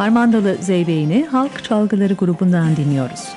Harmandalı Zeybeğini Halk Çalgıları grubundan dinliyoruz.